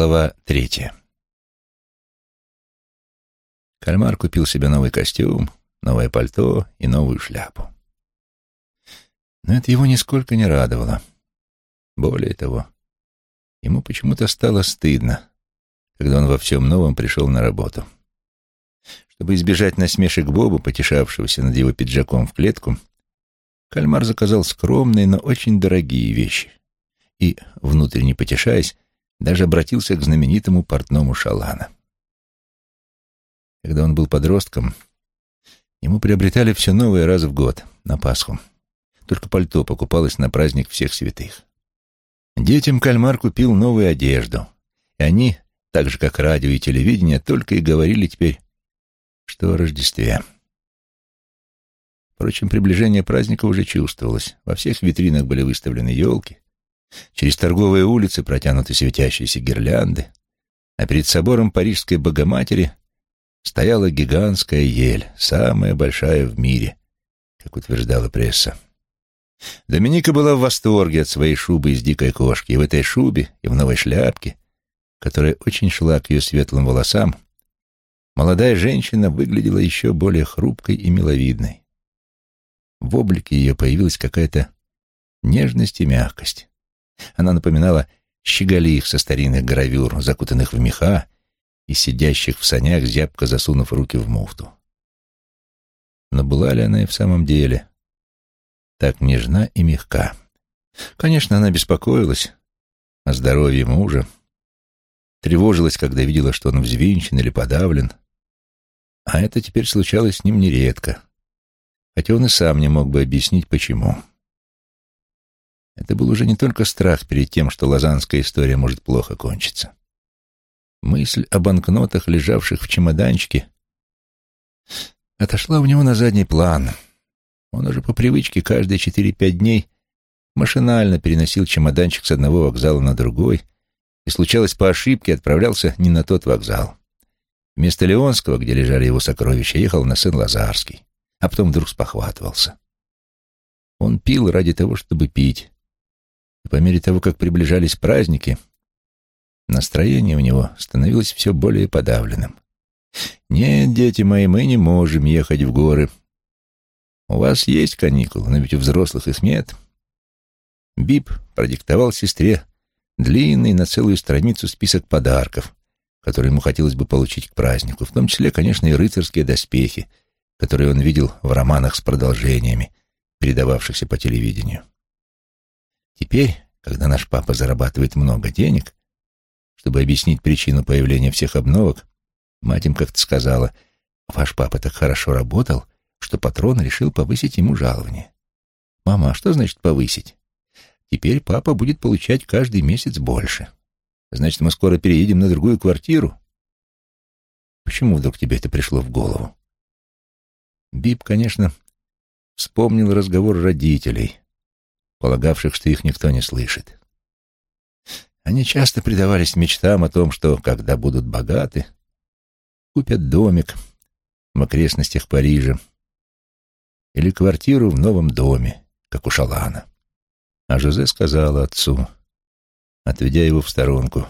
Глава третья. Кальмар купил себе новый костюм, новое пальто и новую шляпу. Но это его нисколько не радовало. Более того, ему почему-то стало стыдно, когда он во всем новом пришел на работу. Чтобы избежать насмешек Боба, потешавшегося над его пиджаком в клетку, Кальмар заказал скромные, но очень дорогие вещи и, внутренне потешаясь, даже обратился к знаменитому портному Шалана. Когда он был подростком, ему приобретали все новое раз в год, на Пасху. Только пальто покупалось на праздник всех святых. Детям Кальмар купил новую одежду, и они, так же как радио и телевидение, только и говорили теперь, что о Рождестве. Впрочем, приближение праздника уже чувствовалось. Во всех витринах были выставлены елки, Через торговые улицы протянуты светящиеся гирлянды, а перед собором Парижской Богоматери стояла гигантская ель, самая большая в мире, как утверждала пресса. Доминика была в восторге от своей шубы из дикой кошки, и в этой шубе, и в новой шляпке, которая очень шла к ее светлым волосам, молодая женщина выглядела еще более хрупкой и миловидной. В облике ее появилась какая-то нежность и мягкость. Она напоминала щеголих со старинных гравюр, закутанных в меха и сидящих в санях, зябко засунув руки в муфту. Но была ли она и в самом деле так нежна и мягка? Конечно, она беспокоилась о здоровье мужа, тревожилась, когда видела, что он взвинчен или подавлен, а это теперь случалось с ним нередко, хотя он и сам не мог бы объяснить, почему. Это был уже не только страх перед тем, что лазанская история может плохо кончиться. Мысль о банкнотах, лежавших в чемоданчике, отошла у него на задний план. Он уже по привычке каждые четыре-пять дней машинально переносил чемоданчик с одного вокзала на другой и, случалось по ошибке, отправлялся не на тот вокзал. Вместо Леонского, где лежали его сокровища, ехал на Сен-Лазарский, а потом вдруг спохватывался. Он пил ради того, чтобы пить, и по мере того, как приближались праздники, настроение у него становилось все более подавленным. «Нет, дети мои, мы не можем ехать в горы. У вас есть каникулы, но ведь у взрослых их нет». Бип продиктовал сестре длинный на целую страницу список подарков, которые ему хотелось бы получить к празднику, в том числе, конечно, и рыцарские доспехи, которые он видел в романах с продолжениями, передававшихся по телевидению. Теперь, когда наш папа зарабатывает много денег, чтобы объяснить причину появления всех обновок, мать им как-то сказала, «Ваш папа так хорошо работал, что патрон решил повысить ему жалование». «Мама, а что значит повысить?» «Теперь папа будет получать каждый месяц больше. Значит, мы скоро переедем на другую квартиру?» «Почему вдруг тебе это пришло в голову?» Бип, конечно, вспомнил разговор родителей, полагавших, что их никто не слышит. Они часто предавались мечтам о том, что, когда будут богаты, купят домик в окрестностях Парижа или квартиру в новом доме, как у Шалана. А Жозе сказала отцу, отведя его в сторонку,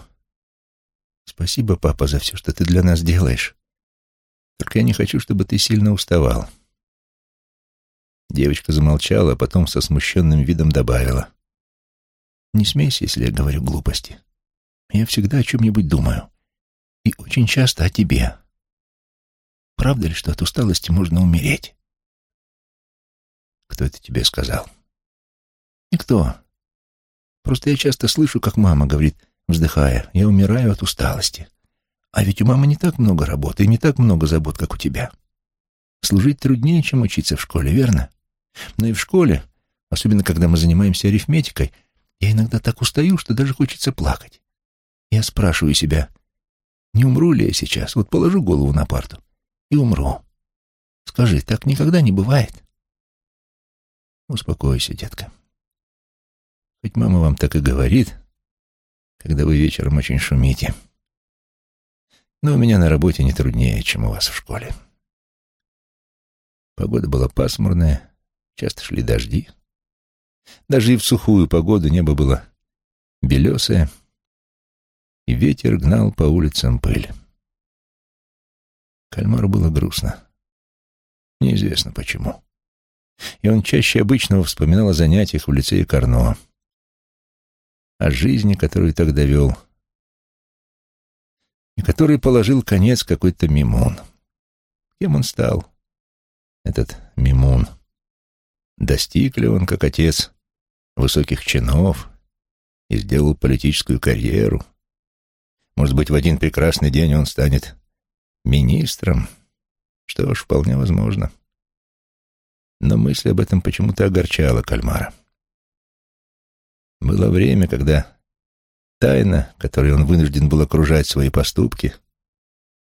«Спасибо, папа, за все, что ты для нас делаешь. Только я не хочу, чтобы ты сильно уставал». Девочка замолчала, а потом со смущенным видом добавила. «Не смейся, если я говорю глупости. Я всегда о чем-нибудь думаю. И очень часто о тебе. Правда ли, что от усталости можно умереть?» «Кто это тебе сказал?» «Никто. Просто я часто слышу, как мама говорит, вздыхая, я умираю от усталости. А ведь у мамы не так много работы и не так много забот, как у тебя. Служить труднее, чем учиться в школе, верно?» Но и в школе, особенно когда мы занимаемся арифметикой, я иногда так устаю, что даже хочется плакать. Я спрашиваю себя, не умру ли я сейчас? Вот положу голову на парту и умру. Скажи, так никогда не бывает? Успокойся, детка. Хоть мама вам так и говорит, когда вы вечером очень шумите. Но у меня на работе не труднее, чем у вас в школе. Погода была пасмурная, Часто шли дожди. Даже и в сухую погоду небо было белесое. и ветер гнал по улицам пыль. Кальмару было грустно. Неизвестно почему. И он чаще обычного вспоминал о занятиях в лицее Карно, о жизни, которую тогда вел, и который положил конец какой-то мимун. Кем он стал, этот мимун? Достиг ли он, как отец, высоких чинов и сделал политическую карьеру? Может быть, в один прекрасный день он станет министром? Что ж, вполне возможно. Но мысль об этом почему-то огорчала Кальмара. Было время, когда тайна, которой он вынужден был окружать свои поступки,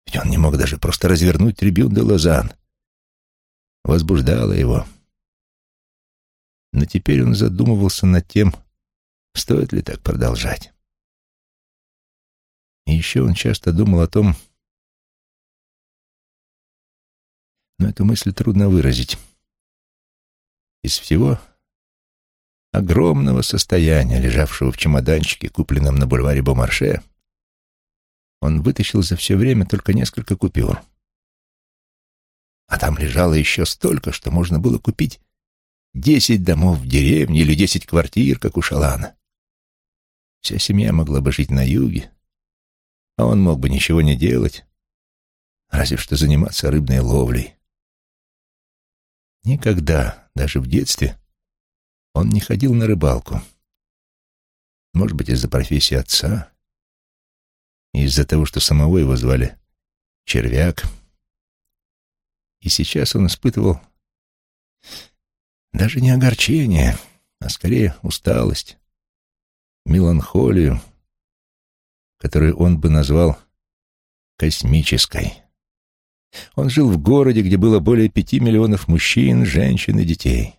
ведь он не мог даже просто развернуть трибюн де Лозан, возбуждала его. Но теперь он задумывался над тем, стоит ли так продолжать. И еще он часто думал о том, но эту мысль трудно выразить. Из всего огромного состояния, лежавшего в чемоданчике, купленном на бульваре Бомарше, он вытащил за все время только несколько купюр. А там лежало еще столько, что можно было купить десять домов в деревне или десять квартир, как у Шалана. Вся семья могла бы жить на юге, а он мог бы ничего не делать, разве что заниматься рыбной ловлей. Никогда, даже в детстве, он не ходил на рыбалку. Может быть, из-за профессии отца, из-за того, что самого его звали Червяк. И сейчас он испытывал даже не огорчение, а скорее усталость, меланхолию, которую он бы назвал космической. Он жил в городе, где было более пяти миллионов мужчин, женщин и детей.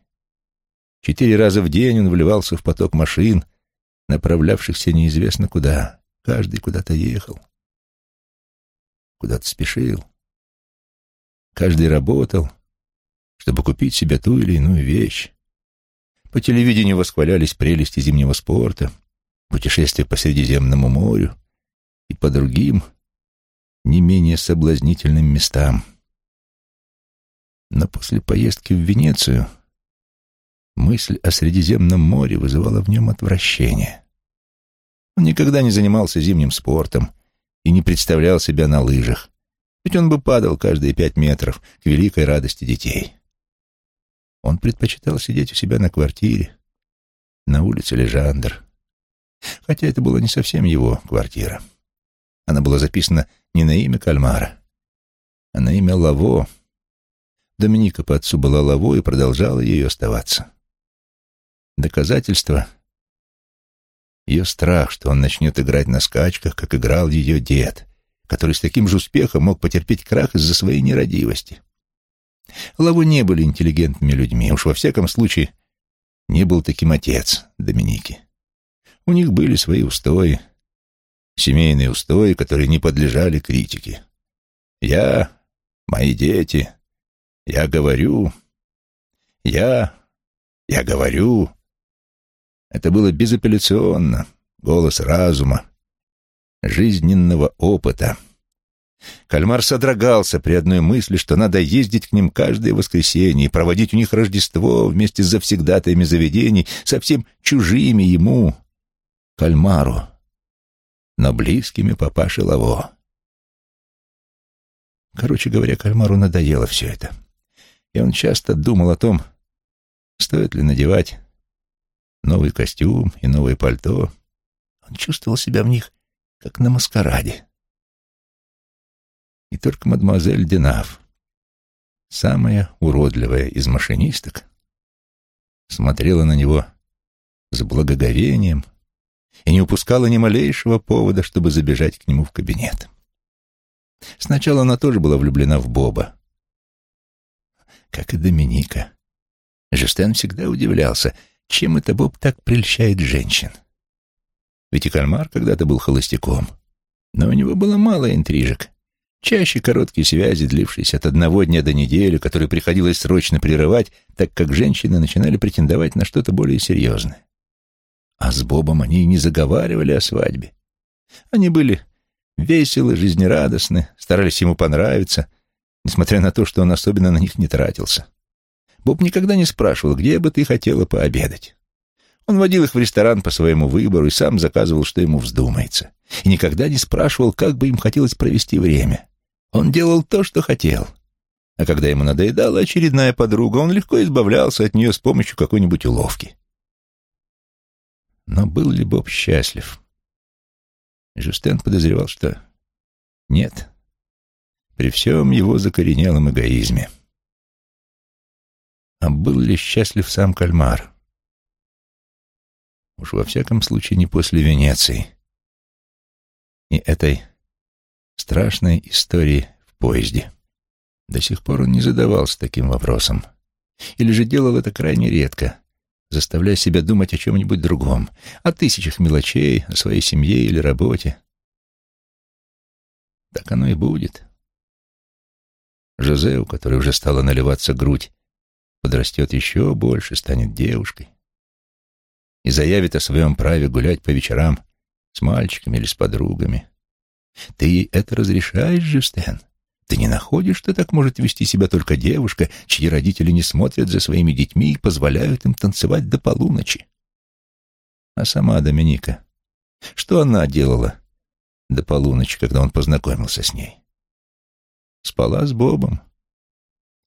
Четыре раза в день он вливался в поток машин, направлявшихся неизвестно куда. Каждый куда-то ехал, куда-то спешил. Каждый работал, чтобы купить себе ту или иную вещь. По телевидению восхвалялись прелести зимнего спорта, путешествия по Средиземному морю и по другим не менее соблазнительным местам. Но после поездки в Венецию мысль о Средиземном море вызывала в нем отвращение. Он никогда не занимался зимним спортом и не представлял себя на лыжах, ведь он бы падал каждые пять метров к великой радости детей. Он предпочитал сидеть у себя на квартире, на улице Лежандр, хотя это была не совсем его квартира. Она была записана не на имя Кальмара, а на имя Лаво. Доминика по отцу была Лаво и продолжала ею оставаться. Доказательство — ее страх, что он начнет играть на скачках, как играл ее дед, который с таким же успехом мог потерпеть крах из-за своей нерадивости. Лаву не были интеллигентными людьми, уж во всяком случае не был таким отец Доминики. У них были свои устои, семейные устои, которые не подлежали критике. Я, мои дети, я говорю, я, я говорю. Это было безапелляционно, голос разума, жизненного опыта. Кальмар содрогался при одной мысли, что надо ездить к ним каждое воскресенье и проводить у них Рождество вместе с завсегдатаями заведений, совсем чужими ему, Кальмару но близкими папаше Лаво. Короче говоря, Кальмару надоело все это. И он часто думал о том, стоит ли надевать новый костюм и новое пальто. Он чувствовал себя в них, как на маскараде. И только мадемуазель Денав, самая уродливая из машинисток, смотрела на него с благоговением и не упускала ни малейшего повода, чтобы забежать к нему в кабинет. Сначала она тоже была влюблена в Боба. Как и Доминика. Жестен всегда удивлялся, чем это Боб так прельщает женщин. Ведь и Кальмар когда-то был холостяком, но у него было мало интрижек. Чаще короткие связи, длившиеся от одного дня до недели, которые приходилось срочно прерывать, так как женщины начинали претендовать на что-то более серьезное. А с Бобом они и не заговаривали о свадьбе. Они были веселы, жизнерадостны, старались ему понравиться, несмотря на то, что он особенно на них не тратился. Боб никогда не спрашивал, где бы ты хотела пообедать. Он водил их в ресторан по своему выбору и сам заказывал, что ему вздумается. И никогда не спрашивал, как бы им хотелось провести время. Он делал то, что хотел. А когда ему надоедала очередная подруга, он легко избавлялся от нее с помощью какой-нибудь уловки. Но был ли Боб счастлив? Жюстен подозревал, что нет, при всем его закоренелом эгоизме. А был ли счастлив сам Кальмар? Уж во всяком случае не после Венеции и этой страшной истории в поезде. До сих пор он не задавался таким вопросом. Или же делал это крайне редко, заставляя себя думать о чем-нибудь другом, о тысячах мелочей, о своей семье или работе. Так оно и будет. Жозе, у которой уже стала наливаться грудь, подрастет еще больше, станет девушкой и заявит о своем праве гулять по вечерам с мальчиками или с подругами. Ты ей это разрешаешь, Жюстен? Ты не находишь, что так может вести себя только девушка, чьи родители не смотрят за своими детьми и позволяют им танцевать до полуночи? А сама Доминика, что она делала до полуночи, когда он познакомился с ней? Спала с Бобом.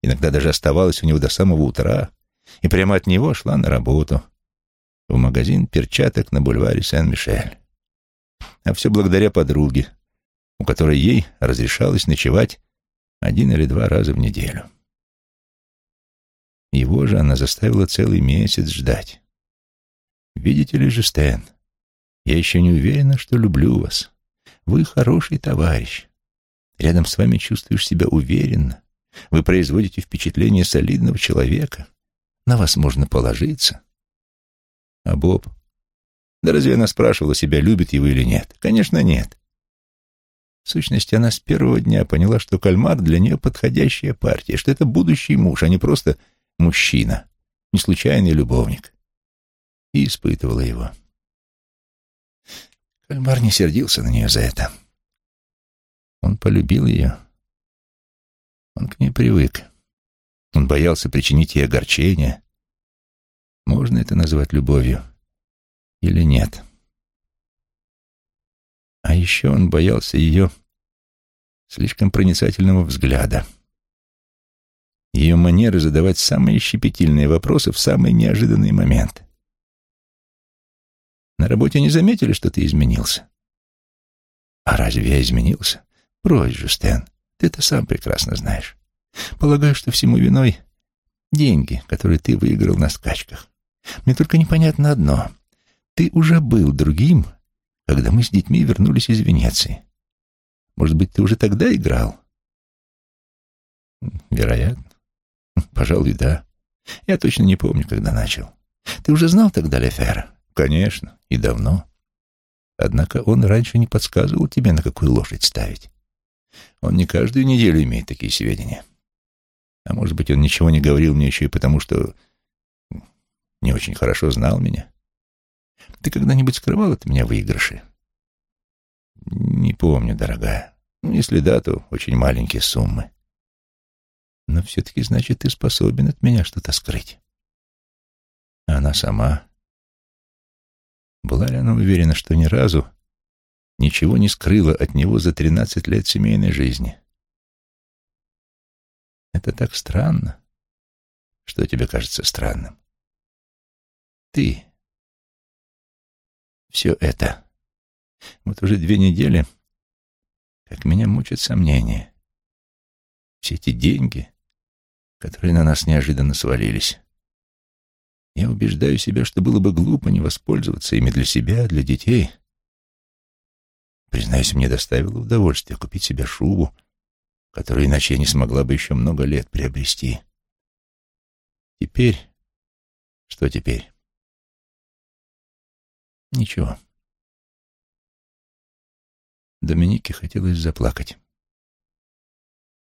Иногда даже оставалась у него до самого утра, и прямо от него шла на работу, в магазин перчаток на бульваре Сен-Мишель. А все благодаря подруге, у которой ей разрешалось ночевать один или два раза в неделю. Его же она заставила целый месяц ждать. «Видите ли, Жестен, я еще не уверена, что люблю вас. Вы хороший товарищ. Рядом с вами чувствуешь себя уверенно. Вы производите впечатление солидного человека. На вас можно положиться. А Боб? Да разве она спрашивала себя, любит его или нет? Конечно, нет. В сущности, она с первого дня поняла, что кальмар для нее подходящая партия, что это будущий муж, а не просто мужчина, не случайный любовник. И испытывала его. Кальмар не сердился на нее за это. Он полюбил ее. Он к ней привык. Он боялся причинить ей огорчение. Можно это назвать любовью или нет? А еще он боялся ее слишком проницательного взгляда. Ее манеры задавать самые щепетильные вопросы в самый неожиданный момент. На работе не заметили, что ты изменился? А разве я изменился? Брось же, Стэн, ты это сам прекрасно знаешь. Полагаю, что всему виной деньги, которые ты выиграл на скачках. Мне только непонятно одно. Ты уже был другим, когда мы с детьми вернулись из Венеции. Может быть, ты уже тогда играл? Вероятно. Пожалуй, да. Я точно не помню, когда начал. Ты уже знал тогда Лефера? Конечно, и давно. Однако он раньше не подсказывал тебе, на какую лошадь ставить. Он не каждую неделю имеет такие сведения. А может быть, он ничего не говорил мне еще и потому, что не очень хорошо знал меня. Ты когда-нибудь скрывал от меня выигрыши? Не помню, дорогая. Ну, если да, то очень маленькие суммы. Но все-таки, значит, ты способен от меня что-то скрыть. Она сама... Была ли она уверена, что ни разу ничего не скрыла от него за тринадцать лет семейной жизни? Это так странно. Что тебе кажется странным? Ты все это. Вот уже две недели, как меня мучат сомнения. Все эти деньги, которые на нас неожиданно свалились. Я убеждаю себя, что было бы глупо не воспользоваться ими для себя, для детей. Признаюсь, мне доставило удовольствие купить себе шубу, которую иначе я не смогла бы еще много лет приобрести. Теперь... Что теперь? Ничего. Доминике хотелось заплакать.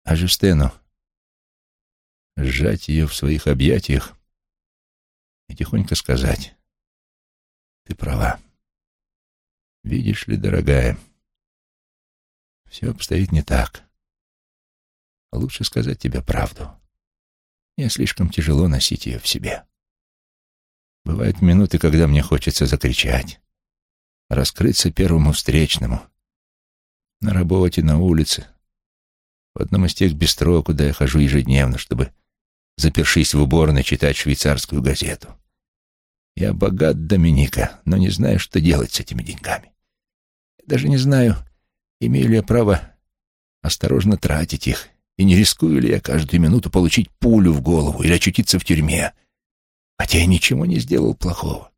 А Жюстену сжать ее в своих объятиях и тихонько сказать, «Ты права. Видишь ли, дорогая, Все обстоит не так. Лучше сказать тебе правду. Мне слишком тяжело носить ее в себе. Бывают минуты, когда мне хочется закричать, раскрыться первому встречному, на работе, на улице, в одном из тех бистро, куда я хожу ежедневно, чтобы, запершись в уборной, читать швейцарскую газету. Я богат, Доминика, но не знаю, что делать с этими деньгами. Я даже не знаю, имею ли я право осторожно тратить их, и не рискую ли я каждую минуту получить пулю в голову или очутиться в тюрьме, хотя я ничего не сделал плохого.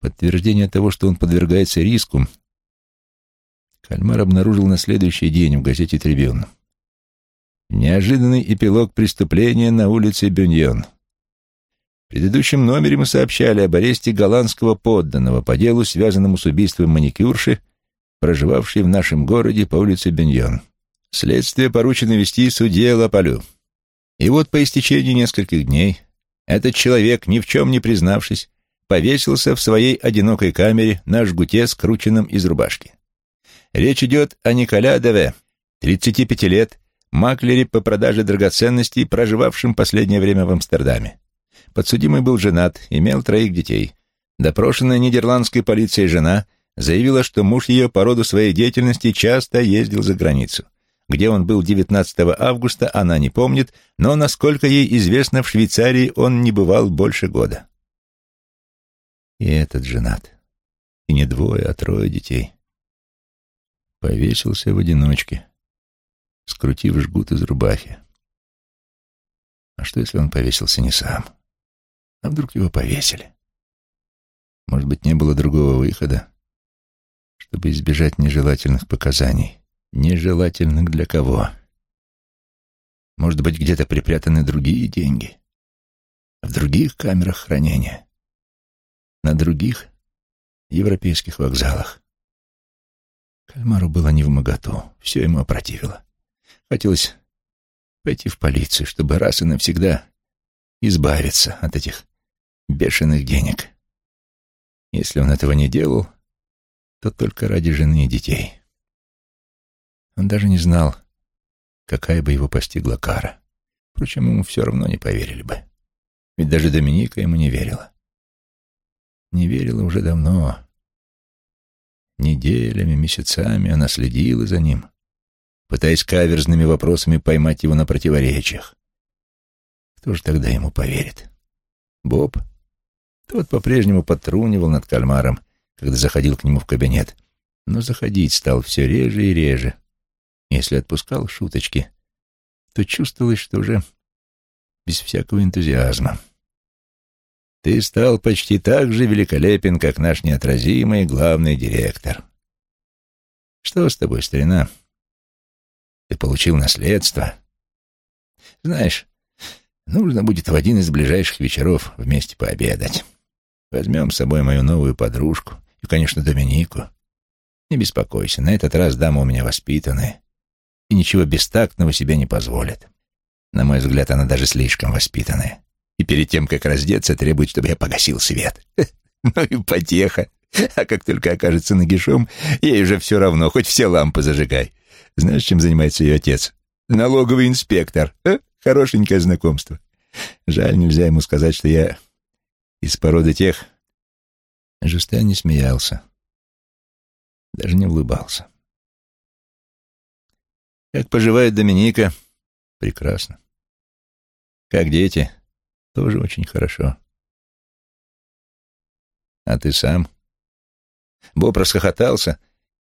Подтверждение того, что он подвергается риску, Кальмар обнаружил на следующий день в газете «Трибюн». Неожиданный эпилог преступления на улице Бюньон. В предыдущем номере мы сообщали об аресте голландского подданного по делу, связанному с убийством маникюрши, проживавшей в нашем городе по улице Бюньон. Следствие поручено вести судье Лапалю. И вот по истечении нескольких дней этот человек, ни в чем не признавшись, повесился в своей одинокой камере на жгуте, скрученном из рубашки. Речь идет о Николя Деве, 35 лет, маклере по продаже драгоценностей, проживавшем последнее время в Амстердаме. Подсудимый был женат, имел троих детей. Допрошенная нидерландской полицией жена заявила, что муж ее по роду своей деятельности часто ездил за границу. Где он был 19 августа, она не помнит, но, насколько ей известно, в Швейцарии он не бывал больше года. И этот женат. И не двое, а трое детей. Повесился в одиночке, скрутив жгут из рубахи. А что, если он повесился не сам? А вдруг его повесили? Может быть, не было другого выхода, чтобы избежать нежелательных показаний. Нежелательных для кого? Может быть, где-то припрятаны другие деньги? В других камерах хранения? На других европейских вокзалах? Кальмару было не в моготу, все ему опротивило. Хотелось пойти в полицию, чтобы раз и навсегда избавиться от этих бешеных денег. Если он этого не делал, то только ради жены и детей. Он даже не знал, какая бы его постигла кара. Впрочем, ему все равно не поверили бы. Ведь даже Доминика ему не верила. Не верила уже давно. Неделями, месяцами она следила за ним, пытаясь каверзными вопросами поймать его на противоречиях. Кто же тогда ему поверит? Боб? Тот по-прежнему подтрунивал над кальмаром, когда заходил к нему в кабинет, но заходить стал все реже и реже. Если отпускал шуточки, то чувствовалось, что уже без всякого энтузиазма. Ты стал почти так же великолепен, как наш неотразимый главный директор. Что с тобой, старина? Ты получил наследство. Знаешь, нужно будет в один из ближайших вечеров вместе пообедать. Возьмем с собой мою новую подружку и, конечно, Доминику. Не беспокойся, на этот раз дама у меня воспитанная и ничего бестактного себе не позволит. На мой взгляд, она даже слишком воспитанная. И перед тем, как раздеться, требует, чтобы я погасил свет. Ну и потеха. А как только окажется нагишом, ей уже все равно, хоть все лампы зажигай. Знаешь, чем занимается ее отец? Налоговый инспектор. А? Хорошенькое знакомство. Жаль, нельзя ему сказать, что я из породы тех... Жустен не смеялся. Даже не улыбался. Как поживает Доминика? Прекрасно. Как дети? Тоже очень хорошо. А ты сам? Боб расхохотался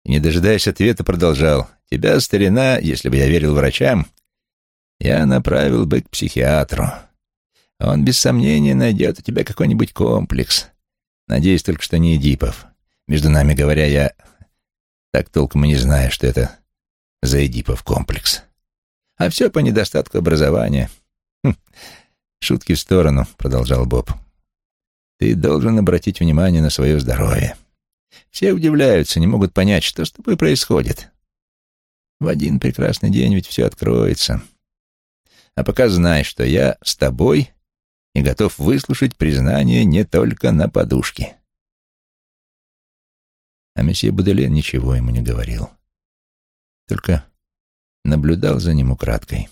и, не дожидаясь ответа, продолжал. Тебя, старина, если бы я верил врачам, я направил бы к психиатру. Он, без сомнения, найдет у тебя какой-нибудь комплекс. Надеюсь только, что не Эдипов. Между нами говоря, я так толком и не знаю, что это за Эдипов комплекс. А все по недостатку образования. Хм. Шутки в сторону, продолжал Боб. Ты должен обратить внимание на свое здоровье. Все удивляются, не могут понять, что с тобой происходит. В один прекрасный день ведь все откроется. А пока знай, что я с тобой и готов выслушать признание не только на подушке. А месье Буделен ничего ему не говорил. только наблюдал за ним украдкой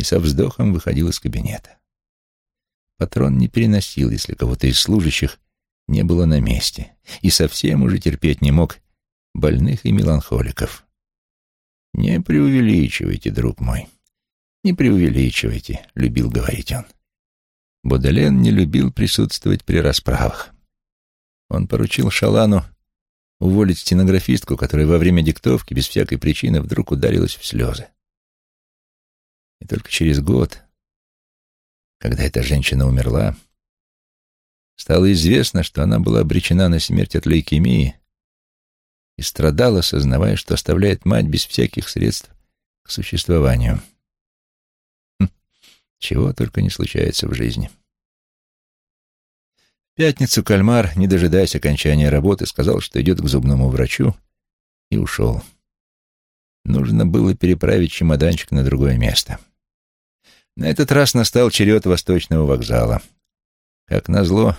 и со вздохом выходил из кабинета. Патрон не переносил, если кого-то из служащих не было на месте, и совсем уже терпеть не мог больных и меланхоликов. «Не преувеличивайте, друг мой, не преувеличивайте», — любил говорить он. Боделен не любил присутствовать при расправах. Он поручил Шалану уволить стенографистку, которая во время диктовки без всякой причины вдруг ударилась в слезы. Только через год, когда эта женщина умерла, стало известно, что она была обречена на смерть от лейкемии и страдала, сознавая, что оставляет мать без всяких средств к существованию. Хм, чего только не случается в жизни. В пятницу Кальмар, не дожидаясь окончания работы, сказал, что идет к зубному врачу, и ушел. Нужно было переправить чемоданчик на другое место. На этот раз настал черед Восточного вокзала. Как назло,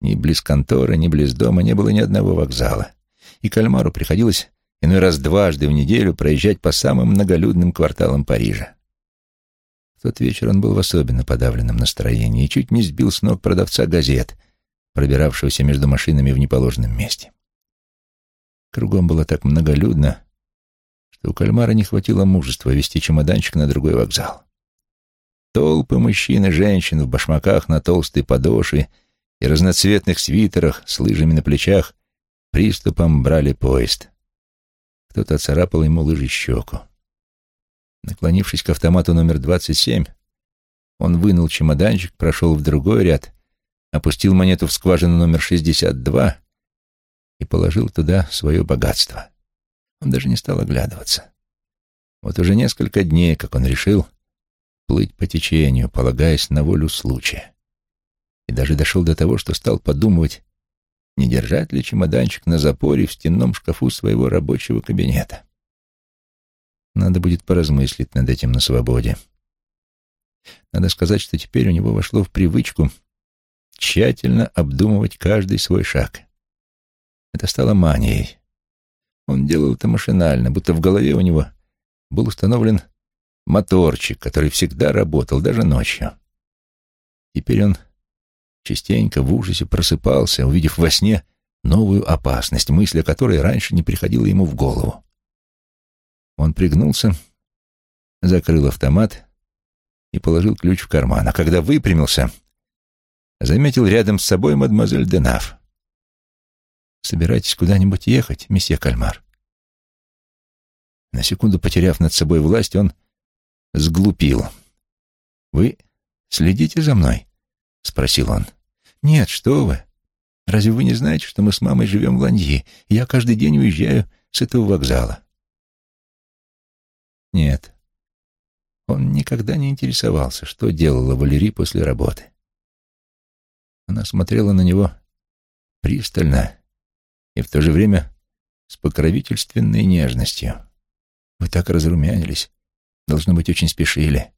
ни близ конторы, ни близ дома не было ни одного вокзала. И Кальмару приходилось иной раз дважды в неделю проезжать по самым многолюдным кварталам Парижа. В тот вечер он был в особенно подавленном настроении и чуть не сбил с ног продавца газет, пробиравшегося между машинами в неположенном месте. Кругом было так многолюдно, что у Кальмара не хватило мужества вести чемоданчик на другой вокзал. Толпы мужчин и женщин в башмаках на толстой подошве и разноцветных свитерах с лыжами на плечах приступом брали поезд. Кто-то царапал ему лыжи щеку. Наклонившись к автомату номер 27, он вынул чемоданчик, прошел в другой ряд, опустил монету в скважину номер 62 и положил туда свое богатство. Он даже не стал оглядываться. Вот уже несколько дней, как он решил, плыть по течению, полагаясь на волю случая. И даже дошел до того, что стал подумывать, не держать ли чемоданчик на запоре в стенном шкафу своего рабочего кабинета. Надо будет поразмыслить над этим на свободе. Надо сказать, что теперь у него вошло в привычку тщательно обдумывать каждый свой шаг. Это стало манией. Он делал это машинально, будто в голове у него был установлен моторчик, который всегда работал, даже ночью. Теперь он частенько в ужасе просыпался, увидев во сне новую опасность, мысль о которой раньше не приходила ему в голову. Он пригнулся, закрыл автомат и положил ключ в карман, а когда выпрямился, заметил рядом с собой мадемуазель Денав. «Собираетесь куда-нибудь ехать, месье Кальмар?» На секунду потеряв над собой власть, он сглупил. «Вы следите за мной?» — спросил он. «Нет, что вы. Разве вы не знаете, что мы с мамой живем в Ланьи, я каждый день уезжаю с этого вокзала?» Нет. Он никогда не интересовался, что делала Валерий после работы. Она смотрела на него пристально и в то же время с покровительственной нежностью. «Вы так разрумянились. Должно быть, очень спешили.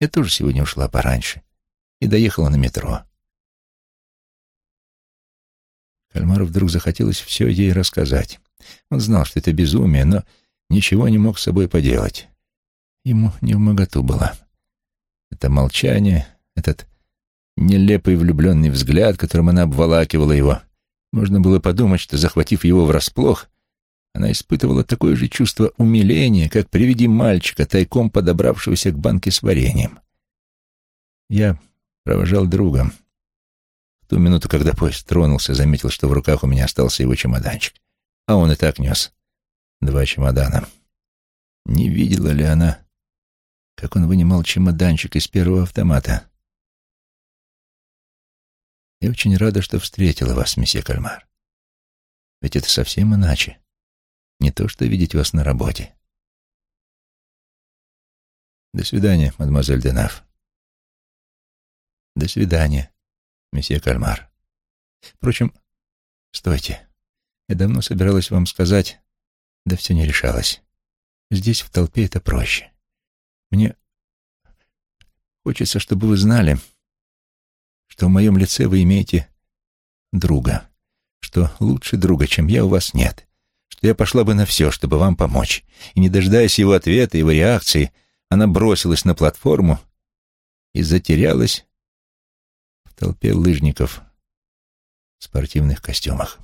Я тоже сегодня ушла пораньше и доехала на метро. Кальмару вдруг захотелось все ей рассказать. Он знал, что это безумие, но ничего не мог с собой поделать. Ему не в моготу было. Это молчание, этот нелепый влюбленный взгляд, которым она обволакивала его. Можно было подумать, что, захватив его врасплох, она испытывала такое же чувство умиления, как при виде мальчика, тайком подобравшегося к банке с вареньем. Я провожал друга. В ту минуту, когда поезд тронулся, заметил, что в руках у меня остался его чемоданчик. А он и так нес два чемодана. Не видела ли она, как он вынимал чемоданчик из первого автомата? Я очень рада, что встретила вас, месье Кальмар. Ведь это совсем иначе. Не то, что видеть вас на работе. До свидания, мадемуазель Денав. До свидания, месье Кальмар. Впрочем, стойте. Я давно собиралась вам сказать, да все не решалось. Здесь, в толпе, это проще. Мне хочется, чтобы вы знали, что в моем лице вы имеете друга, что лучше друга, чем я, у вас нет, я пошла бы на все, чтобы вам помочь. И, не дожидаясь его ответа, его реакции, она бросилась на платформу и затерялась в толпе лыжников в спортивных костюмах.